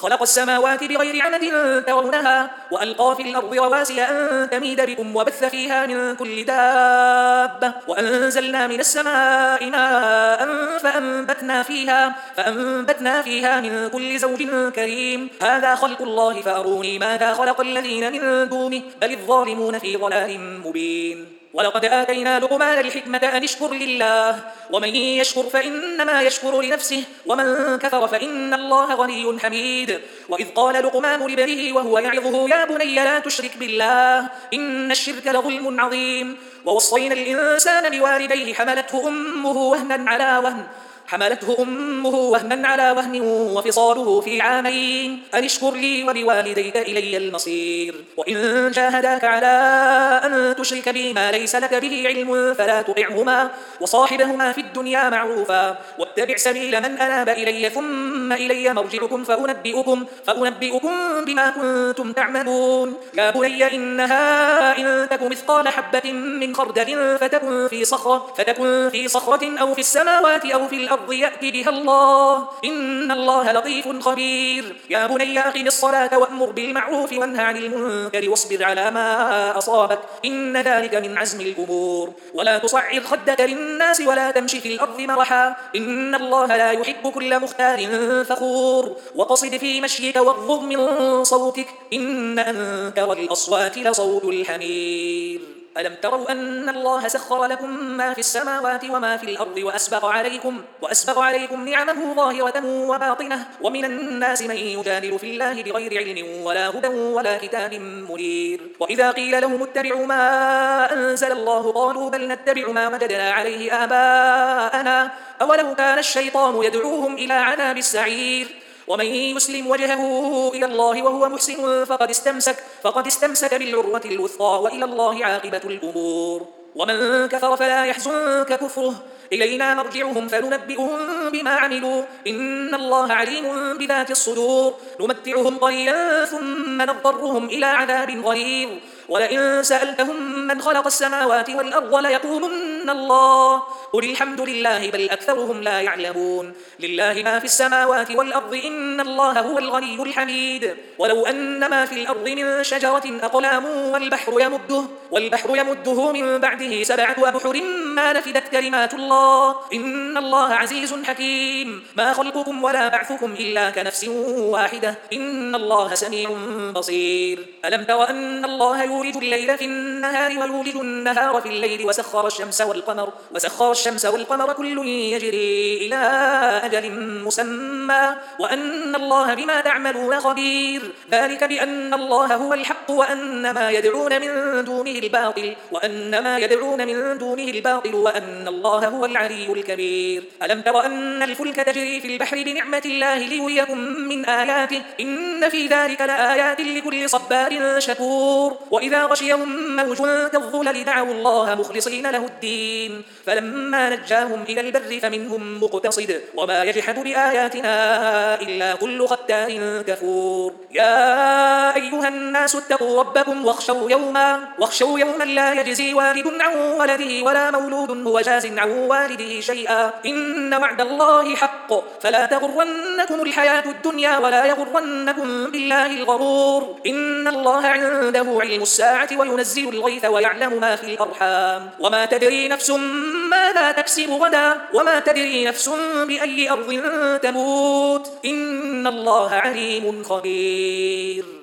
خلق السماوات بغير عمد ترونها وألقى في الأرض رواسي أن تميد بكم وبث فيها من كل دابة. وأنزلنا من السماء ماء فأنبتنا فيها, فأنبتنا فيها من كل زوج كريم. هذا خلق الله فأروني ماذا خلق الذين من دونه بل الظالمون في ضلال مبين. ولقد آتينا لقمان الحكمة أن اشكر لله. ومن يشكر فإنما يشكر لنفسه ومن كفر فإن الله غني حميد. وإذ قال لقمان لبنيه وهو يعظه يا بني لا تشرك بالله إن الشرك لظلم عظيم. ووصينا الإنسان بوالديه حملته أمه وهنا على وهن. حملته أمه وهنا على وهن وفصاله في عامين. أن اشكر لي ولوالديك إلي المصير. وإن جاهداك على أن تشرك بي ما ليس لك به علم فلا تطعهما. وصاحبهما في الدنيا معروفا. واتبع سبيل من أناب إلي ثم إلي مرجعكم فأنبئكم, فأنبئكم بما كنتم تعملون. يا بني إنها إن تك مثقال حبة من خردل فتكن في صخرة, فتكن في صخرة أو في السماوات أو في الأرض الأرض يأتي بها الله. إن الله لطيف خبير. يا بني أقم الصلاة وأمر بالمعروف وانهى عن المنكر واصبر على ما أصابك. إن ذلك من عزم الأمور. ولا تصعر خدك للناس ولا تمشي في الأرض مرحا. إن الله لا يحب كل مختار فخور. وقصد في مشيك واغضض من صوتك. إن أنكر الأصوات لصوت الحمير. ألم تروا أن الله سخر لكم ما في السماوات وما في الأرض وأسبغ عليكم, وأسبغ عليكم نعمه ظاهرة وباطنة ومن الناس من يجادل في الله بغير علم ولا هدى ولا كتاب منير. وإذا قيل لهم اتبعوا ما أنزل الله قالوا بل نتبع ما وجدنا عليه آباءنا. أولو كان الشيطان يدعوهم إلى عذاب السعير. ومن يسلم وجهه إلى الله وهو محسن فقد استمسك, فقد استمسك بالعروة الوثقى وإلى الله عاقبة الأمور. ومن كفر فلا يحزنك كفره. إلينا مرجعهم فننبئهم بما عملوا. إن الله عليم بذات الصدور. نمتعهم قليلا ثم نضطرهم إلى عذاب غليظ. ولئن سألتهم من خلق السماوات والأرض ليقولن الله قل الحمد لله بل أكثرهم لا يعلمون. لله ما في السماوات والأرض إن الله هو الغني الحميد. ولو أن ما في الأرض من شجرة أقلام والبحر يمده, والبحر يمده من بعده سبعة أبحر ما نفدت كلمات الله. إن الله عزيز حكيم. ما خلقكم ولا بعثكم إلا كنفس واحدة. إن الله سميع بصير. ألم تر أن الله يولد الليل في النهار ويولد النهار في الليل وسخر الشمس والقمر وسخر الشمس والقمر كل يجري إلى أجل مسمى. وأن الله بما تعملون خبير. ذلك بأن الله هو الحق وأن ما يدعون من دونه الباطل وأن ما يدعون من دونه الباطل وأن الله هو العلي الكبير. ألم تر أن الفلك تجري في البحر بنعمة الله ليريكم من آياته؟ إن في ذلك لآيات لكل صبار شكور. وإذا غشيهم موج كالظلل دعوا الله مخلصين له الدين. فلما نجاهم إلى البر فمنهم مقتصد وما يجحد بآياتنا إلا كل ختار كفور. يا أيها الناس اتقوا ربكم واخشوا يوما, واخشوا يوما لا يجزي والد عن ولده ولا مولود هو جاز عن والده شيئا. إن وعد الله حق. فلا تغرنكم الحياة الدنيا ولا يغرنكم بالله الغرور. إن الله عنده علم الساعة وينزل الغيث ويعلم ما في الأرحام. وما تدري نفس ماذا تكسب غدا وما تدري نفس بأي أرض تموت. إن الله عليم خبير.